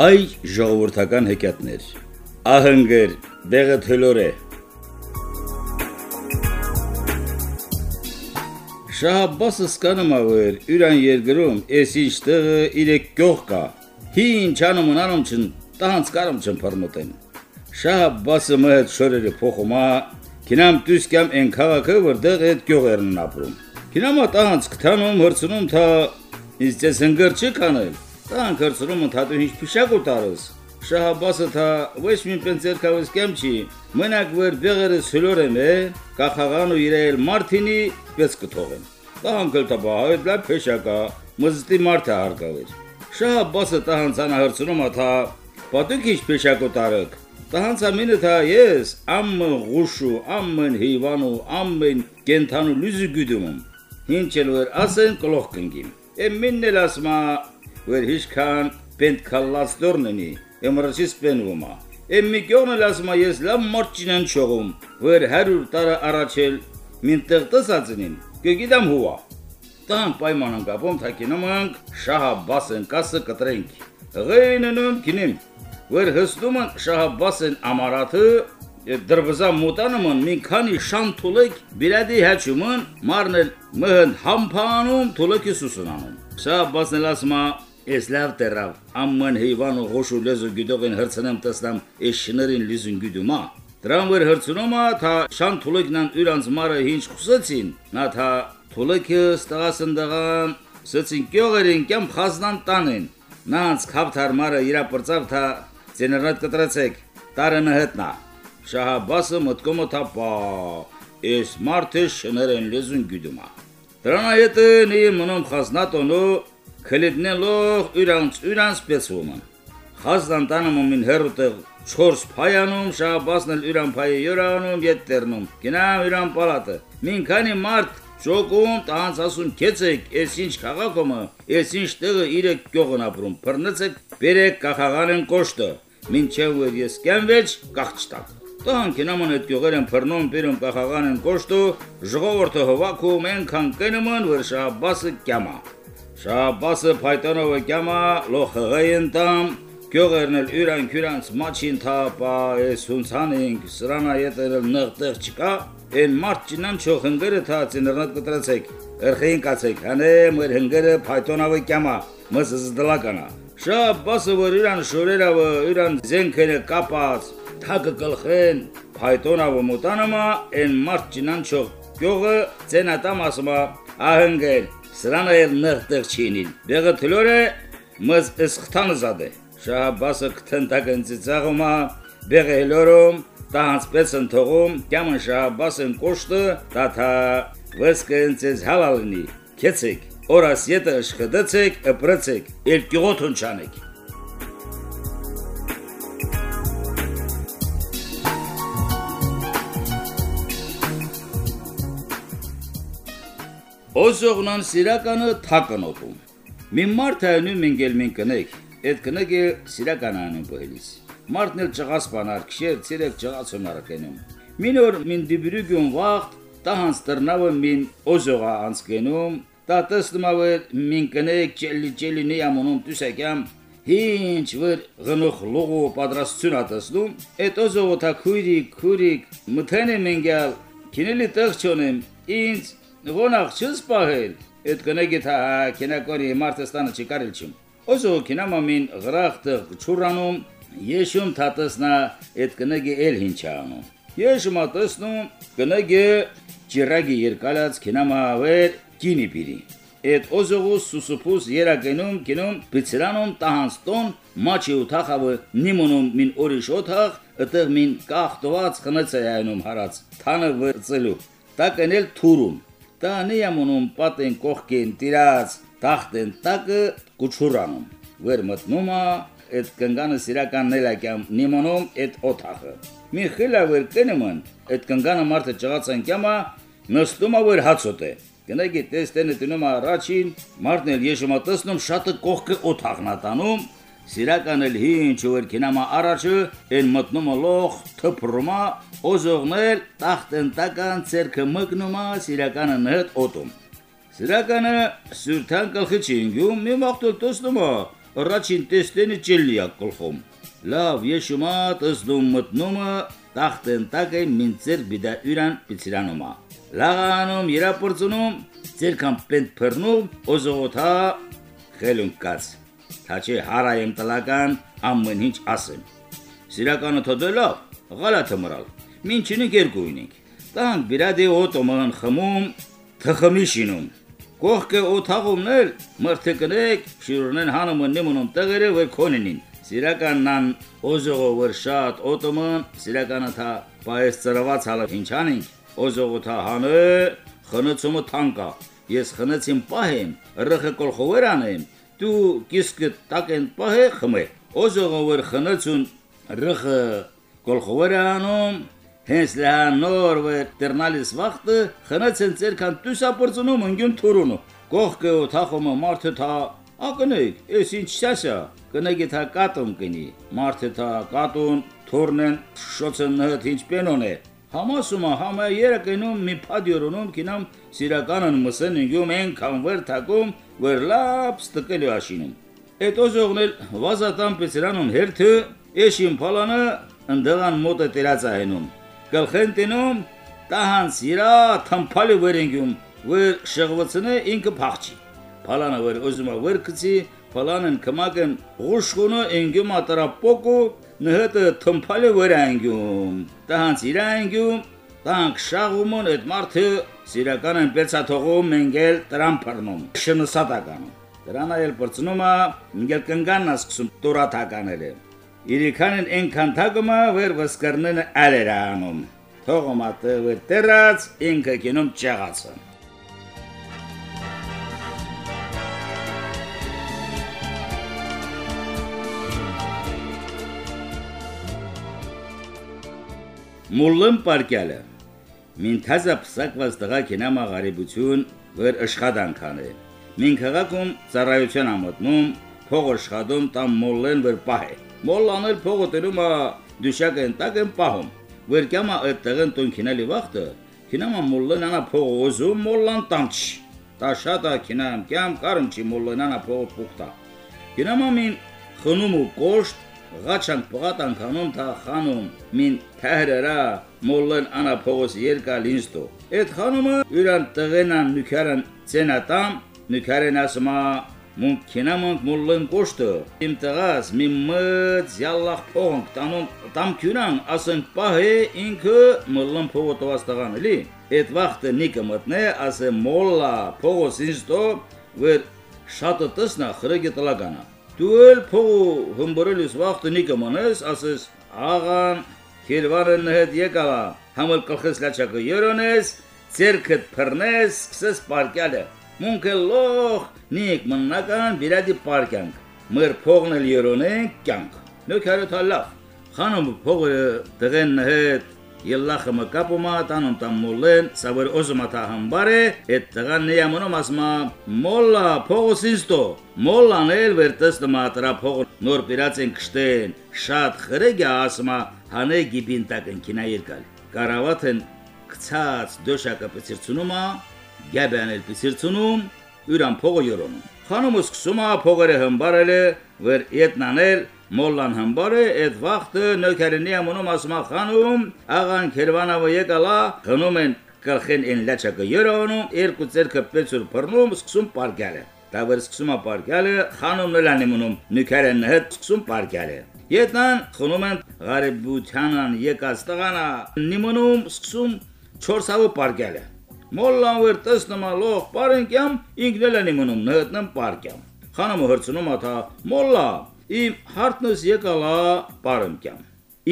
Հայ ժողովրդական հեքիաթներ։ Ահնգեր, բեղը թլոր է։ Շահաբասը սկանում ավեր, յուրան երգրում, ես ինչ տեղը իրեք գող կա։ Հին չանում ունանում չն, տանց կարում չն պարմոտեն։ Շահաբասը մհդ շորերը փոխումա, կինամ տուսկյամ են քաղաքը, որտեղ այդ գողերն ապրում։ Կինամա տանց կթանում, հրցնում թա, ինձ ձեզ հնգր չի կանել։ Տան կրծրում ընդհատու ինչ փիշակ ուտարս։ Շահաբասը թա ոչ մի պենսերքավս կեմ չի։ Մենակ վեր բեղերը սլոր եմ է, կախաղան ու իրել Մարտինի պես կթողեմ։ Տան կլտաբա հայտ լա փեշակա, մզտի մարդը հարկավեր։ Շահաբասը տահանցանա հրցնում աթա, պատուք ինչ փեշակ ուտարք։ Տահանցամինը թա ես ամը ղուշու, ամեն հիվանու, ամեն կենթանու լուզի գյուդում։ Ինչ էլ որ ասեն կլող կնգիմ։ Էմինն էլ ասմա որ հիշքան պենտքալած դորննի, եմրսիս պենվումա։ Էմի կյոնը լասմա ես լավ մարչինան չողում, որ հարուր տարը առաջել մին տեղ տսածնին, կգիտամ հուա։ Տան պայմանան կապում թակինոմանք շահաբասեն կասը կտրենք։ Ղեյննում կինիմ, որ հստում են շահաբասեն ամարաթը դրվզա մոտանման մի քանի շան թուլեք բիրադի հաչումն մարնել մհն համփանում թուլեկի սուսունանում։ Սա բասնելասմա Ես լավ դերավ, ամեն հիվան ու ղոշու լեզու գիտողին հրցնեմ տեսնամ ես շներին լիզուն գիտումա։ Դրան վեր հրցնոմա թա շան թուլեկնան յուրանց մարը ինչ խուսեցին, նա թա թուլեկը ստասնդղան սցին կյողերին կամ խազնան տանեն։ Նանց խավթար մարը իրա պրծավ թա ցեներնատ կտրեցեք, տարենը հետնա։ Շահաբասը մտկոմը թա պա, ես մարդը շներեն լեզուն գիտումա։ Դրան հետը նի մնում խազնատոնու քլիդնելով իրանց իրանց պես-ոման։ Խազդան տանը մոմին հերուտեղ 4 փայանում շաբասնել իրան փայը յորանում յետտերնում։ Գնամ իրան պալատը։ Մին քանի մարդ Շոկում տանց ասում քեցեք, ես ինչ քաղաքոմը, ես ինչ տեղը իրեք գողն ապրում։ Բռնեցեք, բերեք կախաղանեն կոշտը։ Մինչև որ ես կենվեջ կախչտակ։ Տան կինաման այդ գողերն բռնում բերում կախաղանեն կոշտը, ժողովուրդը հովակում ենքան կնման, որ շաբասը կյամա։ Շաբասը փայտոնովը կյամա լոխղայենտամ Գյուղերն էլ յուրան քյուրանց մաչին թապա էս հունցանինք սրանա ետերը նղտեղ չկա են մարդ ճինան չող հնգերը թացին ռնատ կտրեցեք երխին կացեք հանե մեր հնգերը փայտոնովը կյամա մսս դլականա Շաբասը որ յուրան շորերավը յուրան զենքերը կապած թակը կլխեն փայտոնովը մոտանամա են մարդ ճինան չող գյուղը ցենատամ ասումա ահնգեր Սրանը էլ նղտեղ չինին։ Բեղը թլորը մզ ըսխտանը զադե։ Շահաբասը կթնդակն ծիծաղումա, բեղը հելորում, տահանցպես ընթողում, կյամն շահաբասն կոշտը, տաթա վսկն ծեզ հալալնի, կեցեք, օրաս ետը ըշխդեցեք, ыպրեցեք, էլ կյողոթուն չանեք։ Օզողնան սիրականը թակնոտում։ Մի մարդ հայնում մինգել մին կնեք, այդ կնեկը սիրականանն բողելիս։ Մարդն էլ ճղաս բանար, քշեր ցիրեք ճղացում արակենում։ Մին օր մին դիբրուգուն վաղտ տահանց տրնավը մին օզողա անցկենում, դա տեսնումավը մին կնեք ճելի ճելի նի ամոնում տուսակամ Ինչ վեր գնող լողո պատրաստություն ատեսնում, այդ օզողը թա քույրի քուրի մթենե մենգալ, քինելի տեղ չոնեմ, ինձ Ողնախ չս պահել։ Այդ կնեգի թա կինակորի մարտստանը չի կարել չիմ։ Օզո կինամամին գրախտը ճուրանում եշում թատեսնա այդ կնեգի էլ հինչանում։ Եշում ատեսնում կնեգի ջիրագի երկալած կինամավեր կինի պիրի։ Այդ օզողուս սուսուփուս երակենում կինում բիցրանում տահանստոն մաչի ութախավը նիմոնում մին օրիշ օթախ ըտեղ մին կախտված խնեցայանում հարած թանը վրծելու տակնել թուրում տանի ամոնում պատեն կողքին տիրած տախտեն տակը կուչուրանում վեր մտնումա այդ կնգանը սիրականն էլակյամ նիմոնում այդ օթախը մի խիլա վեր կնման այդ կնգանը մարդը ճղացան կյամա նստումա վեր հացոտ է Գնայգի տեստենը տնում առաջին մարդն էլ եշմա տեսնում շատը կողքը օթաղնատանում Սիրական էլ հին չուր կինամա առաջը են մտնում լող թփրումա օզողնել տախտենտական ցերքը մգնումա սիրականը նհդ օտում Սիրականը սուրթան գլխի չինգում մի մաղթել տեսնումա առաջին տեստենի ճելլիա գլխում։ Լավ, եշումա տեսնում մտնումը տախտեն տակե մինցեր բիդա յուրան պիցիրանոմա։ Լաղանում երապորցնում ձերքան պենտ փռնում օզողոթա խելունկած։ Թաչի հարայեմ տլական ամեն ինչ ասեմ։ Սիրականը թողելով գալաթը մռալ։ Մինչինը երկույնիկ։ Տան բիրադի օտոման խմում թխմի շինում։ Կողքը օթաղումներ մրթկնեք շիրունեն հանումն նմունում տղերը վեր քոնինին։ Սիրականնան օզողը վր շատ օտոման սիրականը թա պայես ծրված հալը ինչանին օզողը թա հանը խնացումը թանկա ես խնացիմ պահեմ ռխը կոլխովեր անեմ դու կիսկը տակեն պահե խմե օզողը վր խնացուն ռխը կոլխովեր անում Հենց լանոր վեր տերնալիս վախտը խնացեն ցերքան տուսապորցնում ընկյուն թուրունու։ Կողքը թախոմը մարդը թա ակնեկ, ես ինչ սասա, կնեգի թա կատում կնի, մարդը թա կատուն, թուրնեն, շոցն հդ ինչ պենոն է։ Համասումա համա երակենում մի փադյորոնում կինամ սիրականն մսեն ընկյում ենքան վեր թակում, վեր լապ ստկելի աշինում։ Էտ օզողնել վազատան պեցրանում հերթը, եշին պալանը ընդղան մոտը տերացա հենում գլխեն տենում տահան սիրա թամփալը վերենգյում վեր շղվցնե ինքը փախչի փալանը վեր ուզումա վեր կցի փալանն կմակն ղուշխունը ընգյում ատրապոկու նհտը թամփալը վերենգյում տահան սիրա ընգյում տանք շաղումն այդ մարդը սիրականն պերցա թողում մենգել տրամ փռնում շնսատականում դրան այլ բրցնումա ինգել կնգանն ասկսում տուրաթականելը Իրիքանն ենքան թագումա վեր վսկրնեն ալերանում։ Թողոմատը վեր տերած ինքը կինում ճաղացը։ Մուլլն պարկյալը. Մին թազա պսակված տղա կինամա ғարիբություն վեր աշխատանքան է։ Մին քաղաքում ծառայություն ամոթնում, փող աշխատում տամ մոլլեն վեր պահ է։ Մոլլանել փողը տերում է դուշակը ընտակ են պահում։ Վերկյամա այդտեղն տուն քինալի վախտը, քինամա մոլլան անա փողը ոզում մոլլան տանչ։ Տաշատա քինամ կյամ կարում չի մոլլան անա փողը փուկտա։ Քինամա մին խնում ու կոշտ ղաչանք պղատան քանում թա խանում մին թահրերա մոլլան անա փողոս երկալ ինստո։ Այդ խանումը յուրան տղենան նուքարան ցենատամ նուքարեն ասմա Մունք քինամանք մոլլեն կոշտը իմ տղաս մի մծ յալլախ փողանք տանում տամ քյուրան ասենք պահե ինքը մոլլեն փողը տված տղան էլի այդ վախտը նիկը մտնե ասե մոլլա փողոս ինստո վեր շատը տեսնա խրեգե տլականա դու էլ փողը հմբրելիս վախտը նիկը մնես ասես աղան քիրվարն հետ եկալա համել կլխես լաչակը երոնես ցերքդ փռնես սկսես պարկյալը մունքը լող նիկ մնական բիրադի պարկյանք մր փողն էլ երոնենք կյանք նոքարը թալավ խանում փողը դղեն հետ Ելլախը մկապումա տանում տամ մոլեն, սավր օզմատա համբարե, այդ տղան նյամոնում ասմա, մոլլա, փողոս ինստո, մոլլան էլ վերտս նմա տրա փողը նոր պիրած են կշտեն, շատ խրեգ ասմա, հանե գիբին տակն կինա երկալ։ Կարավաթն կցած դոշակը պծիրցունումա, գաբանել պիսիրցնում յուրան փողը յորոնում խանումը սկսում է փողերը հմբարել վեր ետնանել մոլլան հմբարը այդ վախտը նոքերնի ամոնում ասում խանում աղան քերվանավը եկալա խնում են կլխեն են լաչակը յորոնում երկու ցերկը պեցուր բռնում սկսում պարկալը Դավեր սկսում է պարկալը խանում նլանիմունում նոքերն հետ սկսում պարկալը Ետնան խնում են գարեբությանան եկած տղանա նիմոնում սկսում 4 հավը պարկալը Մոլլան վեր տեսնում ալող պարենկյամ ինքնել են իմնում նհտնեմ պարկյամ։ Խանամը հրցնում աթա մոլլա իմ հարտնս եկալա պարենկյամ։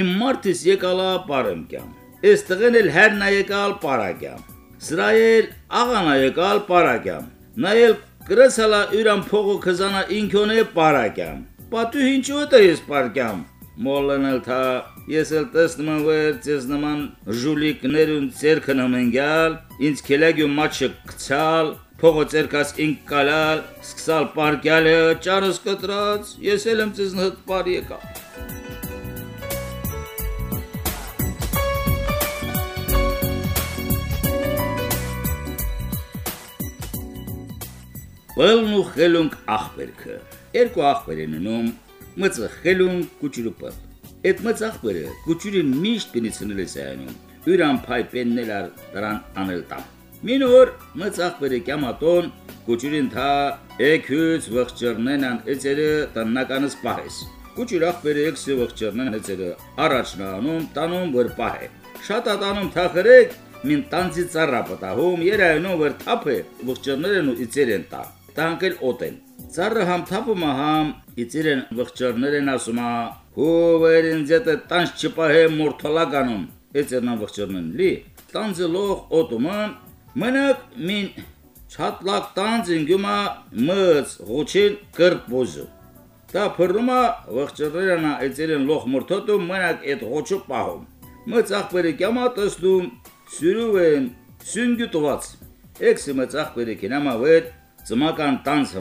Իմ մարտիս եկալա պարենկյամ։ Էս տղեն էլ հերնա եկալ պարակյամ։ Սրայել աղանա եկալ պարակյամ։ Նայել գրեսալա յուրան փողը քզանա ինքոնե պարակյամ։ Պատու ինչու է ես պարկյամ։ Մոլլանել թա ես էլ տեսնում եմ որ ցես նման ժուլիկներուն ցերքն ամենգալ ինձ քելագյու մաչը կցալ փողը ցերկաս ինք կալալ սկսալ պարկյալը ճարս կտրած ես էլ եմ ցես հդ պար եկա Բելն ու խելունք ախպերքը երկու աղբեր են ունում, մծը խելուն կուճուրուպը։ Այդ մծ աղբերը կուճուրին միշտ պինիցնել է սայանում, յուրան փայ պեննել դրան անել տամ։ Մինոր մծ աղբերը կյամատոն կուճուրին թա էքյուց վղճերնենան էցերը տնականս պահես։ Կուճուր աղբերը էքսի վղճերնեն էցերը առաջնանում տանում որ պահե։ Շատ ատանում թախրեք մին տանցի ծառա պատահում երայնով որ թափը վղճերներն ու իցերեն տա։ Տանկել օտեն։ Ծառը համ թափումը համ իցերեն վղճերներն ասումա հովերին ձետը տանց չպահե մորթալականում։ Էցերնան վղճերնեն լի տանձը լող օտոման մնակ մին չատլակ տանձ ինգումա մծ ղոչին կրպոզը։ Դա փռնումա վղճերներն էցերեն լող մորթոտու մնակ այդ ղոչու պահում։ Մծ ախբերը կյամա տեսնում սյուրուեն սյունգյուտված էքսը մծախ բերեկինամա վեր ծմական տանց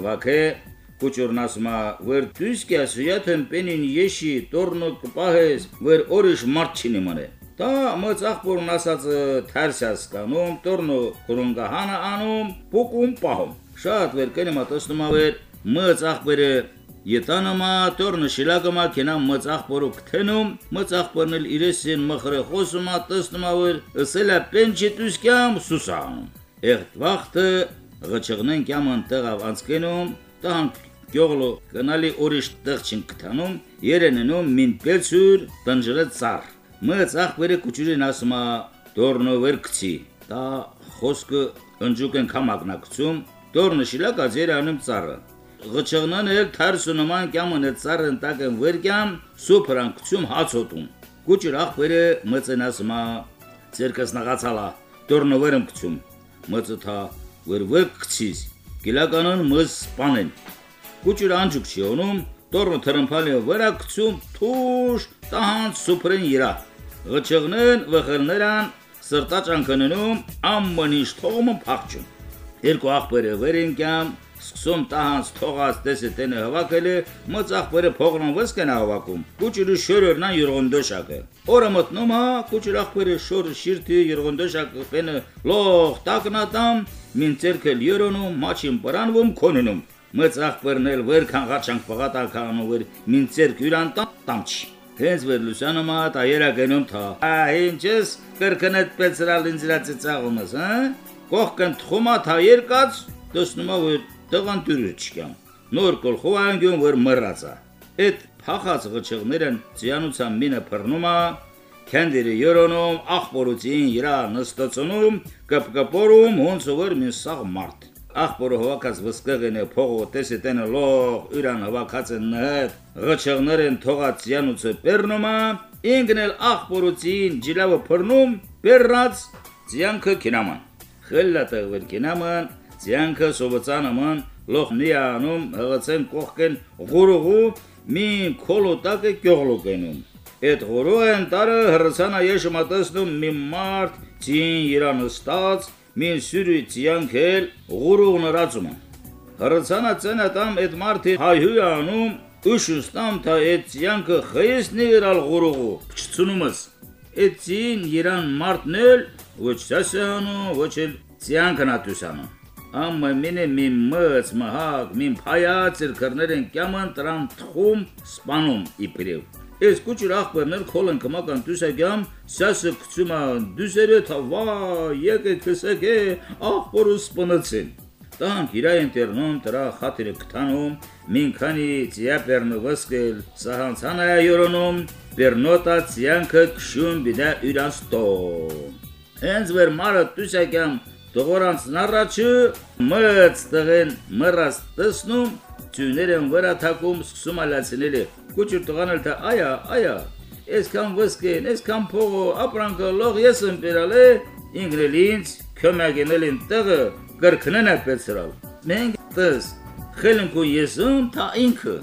ասում է, որ դուսկյա սյաթեն պենին եշի տորնո կպահես, որ օրիշ մարդ չինի մնե։ Դա մծախ բորն ասածը թարսյաս կանում, տորնո կրունգահանը անում, փոկում պահում։ Շատ վեր կենի մտածնում է, որ մծախ բերը Ետանամա տորնը շիլակամա կենա մծախբորու կթենում, մծախբորնել իրեսին մխրը խոսումա տստումա որ ըսելա պենչի տուսկյամ սուսանում։ Էղտ վաղթը ղճղնեն կյամ ընտեղավ անցկենում, տան գյողլո կնալի օրիշ տղջին կթանում, երեննում մին պելցուր տնջրը ծար։ Մծախբերը կուչուրին ասումա տորնը վերկցի, դա խոսքը ընջուկեն կամակնակցում, տորնը շիլակա ձերանում ծառը ղճղնան էլ թարսունման կյամը ծառն տակն վերկյամ սուփրանքցում հացոտում կուճր ախբերը մծենասմա ցերկս նաղացալա տորնովերմ կցում մծթա վեր վկցիս գիլականն մս սպանեն կուճր անջուկ չիոնում տորնը թրմփալի վրա կցում թուշ տահանց սուփրեն իրա ղճղնեն վխրներան սրտաճանքննում ամմնիշ թողում փախչում երկու ախբերը վերենկյամ սկսում տահանց թողած տեսը տենը հավաքել է, մծախբերը փողնան վսկեն հավաքում։ Կուճուրը շորորնա յուրգոնդոշակը։ Օրը մտնում հա, կուճուր ախբերը շոր շիրտի յուրգոնդոշակը պենը լող տակնատամ, մին ցերքել յորոնում, մաչին պրանվում քոննում։ Մծախբերնել վեր քանղաչանք պղատականով վեր մին ցերք յուրանտամ տամչի։ Հենց վեր լուսանոմա տայերա գնում թա։ Ա ինչես կրկնետ պեցրալ ինձրացեցաղումս, հա? Կողքն թխումա թա երկած, դուսնումա որ տղան դուրը չկամ։ Նոր կոլխովանգյուն որ մռածա։ Այդ փախած ղճղներն ցյանուցան մինը փռնումա, քանդերը յորոնում, ախորուծին իրա նստածնում, կպկպորում ոնց որ մին սաղ մարդ։ Ախորը հովակած վսկղենը փողո տեսը տենը լող յուրան հովակած նհդ, ղճղներն թողած ցյանուցը պեռնումա, ինգնել ախորուծին ջիլավը փռնում, պեռած ցյանքը կինաման։ Խելլատը վեր կինաման Ձյանքը սովացանաման լոխնիանում հղացեն կողքեն գուրուղու մին կոլոտակը կյողլոկենում։ Այդ գուրուեն տարը հրսանա ես մտածնում մի մարդ ցին իրանստած մին սյուրի ցյանքել գուրուղն ռացում։ Հրսանա ցենատամ այդ մարդի հայհույանում ուշուստամ թա այդ ցյանքը խեսնի իրալ գուրուղու փչցունումս։ Այդ ցին իրան մարդնել ոչ սասանու ոչ էլ ցյանքն ատուսանու ամը մինը մի մծ մահակ մին փայած իր կրներեն կյաման տրան թխում սպանում իբրև Ես կուչր ախբերներ քոլն կմական դուսագամ սասը կցումա դուսերը թավա եկե քսեգե ախբորը սպնացին Տան իրային տերնում տրա խաթիրը կտանում մինքանի ծիապերնը վսկել սահանցանա յորոնում բերնոտա ցյանքը քշում բիդա յուրանստո Հենց վեր մարը դուսագամ Տողորանցն առաջը մծ տղեն մռած տեսնում ծյուներն վրա թակում սկսում ալացնել է կուչուր տղանել թե այա այա այսքան վսկեն այսքան փողո ապրանքը լող ես եմ բերալ է ինգրել ինձ կոմագենել են տղը կրկնեն է պեցրալ մենք տես խելնքու եսում թա ինքը